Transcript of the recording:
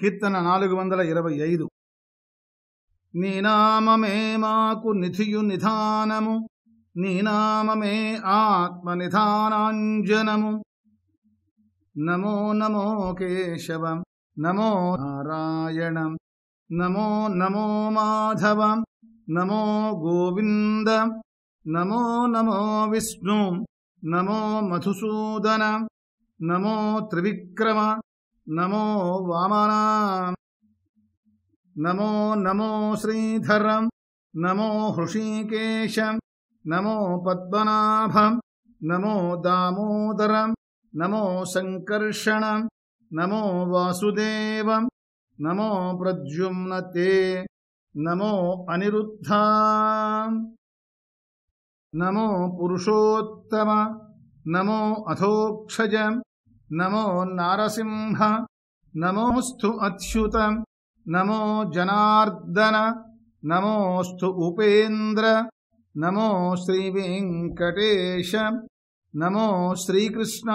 కీర్తన నాలుగు వందల ఇరవై ఐదు. నీనామమే మాకు నిధియు నిధానము నీనామమే ఆత్మ నిధానాంజనము. నమో నమో కేశవం నమో నారాయణం నమో నమో మాధవం నమో గోవింద నమో నమో విష్ణు నమో మధుసూదన నమో త్రివిక్రమ नमो वामना नमो नमो श्रीधरम्। नमो हृषीकेशम्। नमो पद्मनाभम्। नमो दामोदरम्। नमो सङ्कर्षणम् नमो वासुदेवम्। नमो प्रद्युम्नते। नमो अनिरुद्धा नमो पुरुषोत्तम। नमो अथोक्षजम् నమో నారసింహ నమోస్తు అచ్యుత నమో జనార్దన నమోస్తు ఉపేంద్ర నమో శ్రీ వెంకటేశ నమో శ్రీకృష్ణ.